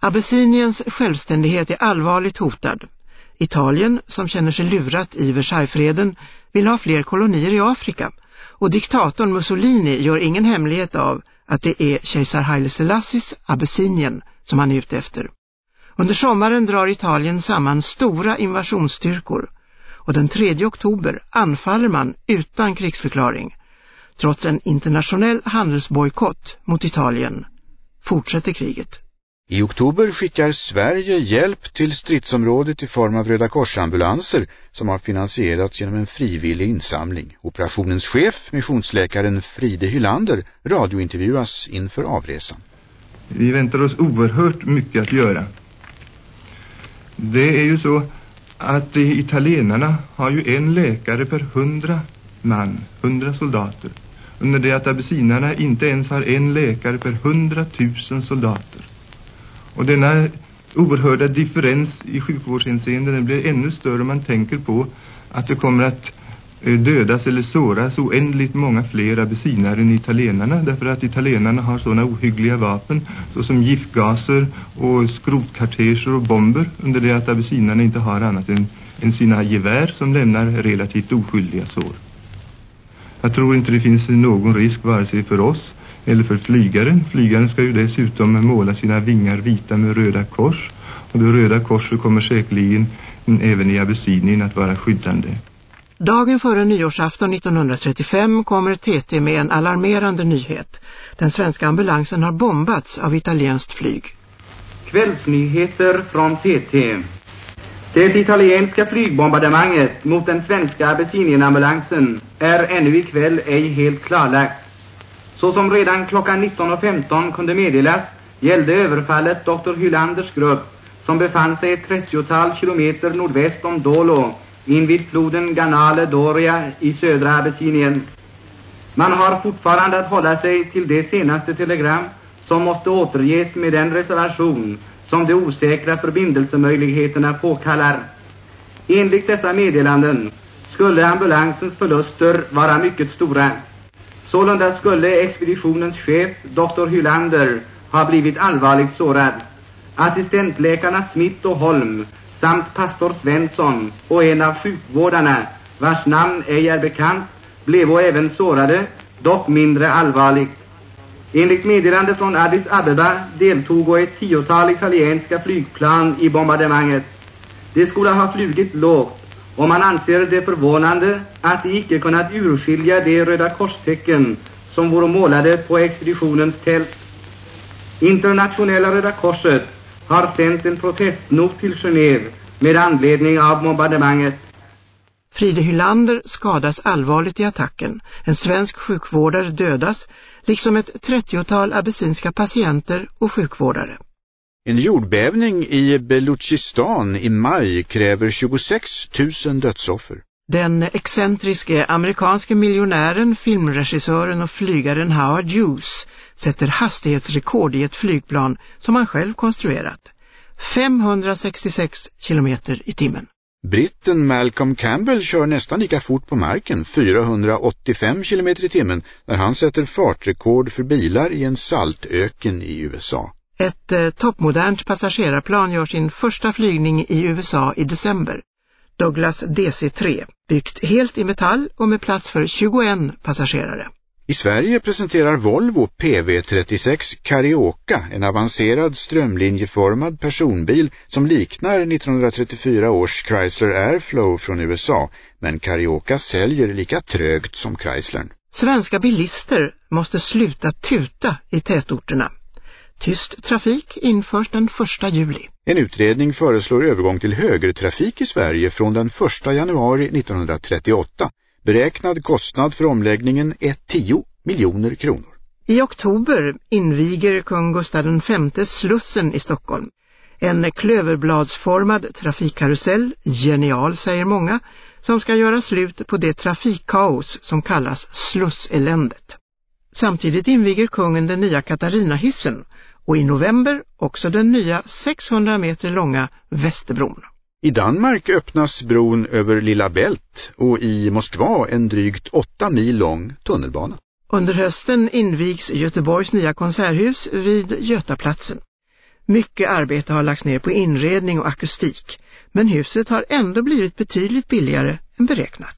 Abessiniens självständighet är allvarligt hotad. Italien, som känner sig lurat i Versaillesfreden, vill ha fler kolonier i Afrika och diktatorn Mussolini gör ingen hemlighet av att det är kejsar Haile Selassies Abessinien som han är ute efter. Under sommaren drar Italien samman stora invasionsstyrkor och den 3 oktober anfaller man utan krigsförklaring. Trots en internationell handelsbojkott mot Italien fortsätter kriget. I oktober skickar Sverige hjälp till stridsområdet i form av Röda korsambulanser som har finansierats genom en frivillig insamling. Operationens chef, missionsläkaren Fride Hylander, radiointervjuas inför avresan. Vi väntar oss oerhört mycket att göra. Det är ju så att italienarna har ju en läkare per hundra man, hundra soldater. Under det att abessinarna inte ens har en läkare per hundratusen soldater. Och denna oerhörda differens i sjukvårdshänseende den blir ännu större om man tänker på att det kommer att eh, dödas eller såras oändligt många fler abessinare än italienarna därför att italienarna har sådana ohyggliga vapen såsom giftgaser och skrotkarteser och bomber under det att abessinarna inte har annat än, än sina gevär som lämnar relativt oskyldiga sår. Jag tror inte det finns någon risk vare sig för oss eller för flygaren. Flygaren ska ju dessutom måla sina vingar vita med röda kors. Och det röda korset kommer säkerligen även i Abessinien att vara skyddande. Dagen före nyårsafton 1935 kommer TT med en alarmerande nyhet. Den svenska ambulansen har bombats av italienskt flyg. Kvällsnyheter från TT. Det italienska flygbombardemanget mot den svenska Abessinienambulansen är ännu ikväll ej helt klarlagt. Såsom redan klockan 19.15 kunde meddelas gällde överfallet Dr. Hylanders grupp som befann sig ett 30-tal kilometer nordväst om Dolo invid floden Ganale Doria i södra Abessinien. Man har fortfarande att hålla sig till det senaste telegram som måste återges med den reservation som de osäkra förbindelsemöjligheterna påkallar. Enligt dessa meddelanden skulle ambulansens förluster vara mycket stora. Sålunda skulle expeditionens chef, Dr. Hylander, ha blivit allvarligt sårad. Assistentläkarna Smith och Holm samt pastor Svensson och en av sjukvårdarna, vars namn ej är bekant, blev även sårade, dock mindre allvarligt. Enligt meddelande från Addis Abeba deltog ett tiotal italienska flygplan i bombardemanget. De skulle ha flugit lågt och man anser det förvånande att de icke kunnat urskilja de röda korstecken som vore målade på expeditionens tält. Internationella Röda Korset har sänt en protestnot till Genève med anledning av bombardemanget. Fride Hylander skadas allvarligt i attacken. En svensk sjukvårdare dödas, liksom ett trettiotal abessinska patienter och sjukvårdare. En jordbävning i Beluchistan i maj kräver 26 000 dödsoffer. Den excentriske amerikanske miljonären, filmregissören och flygaren Howard Hughes sätter hastighetsrekord i ett flygplan som han själv konstruerat. 566 kilometer i timmen. Britten Malcolm Campbell kör nästan lika fort på marken, 485 km i timmen, när han sätter fartrekord för bilar i en saltöken i USA. Ett eh, toppmodernt passagerarplan gör sin första flygning i USA i december. Douglas DC-3, byggt helt i metall och med plats för 21 passagerare. I Sverige presenterar Volvo PV36 Carioca, en avancerad strömlinjeformad personbil som liknar 1934 års Chrysler Airflow från USA, men Carioca säljer lika trögt som Chryslern. Svenska bilister måste sluta tuta i tätorterna. Tyst trafik införs den 1 juli. En utredning föreslår övergång till högertrafik i Sverige från den 1 januari 1938. Beräknad kostnad för omläggningen är 10 miljoner kronor. I oktober inviger kung Gustav V Slussen i Stockholm. En klöverbladsformad trafikkarusell, genial säger många, som ska göra slut på det trafikkaos som kallas slusseländet. Samtidigt inviger kungen den nya Katarinahissen och i november också den nya 600 meter långa Västerbron. I Danmark öppnas bron över Lilla Bält och i Moskva en drygt åtta mil lång tunnelbana. Under hösten invigs Göteborgs nya konserthus vid Götaplatsen. Mycket arbete har lagts ner på inredning och akustik, men huset har ändå blivit betydligt billigare än beräknat.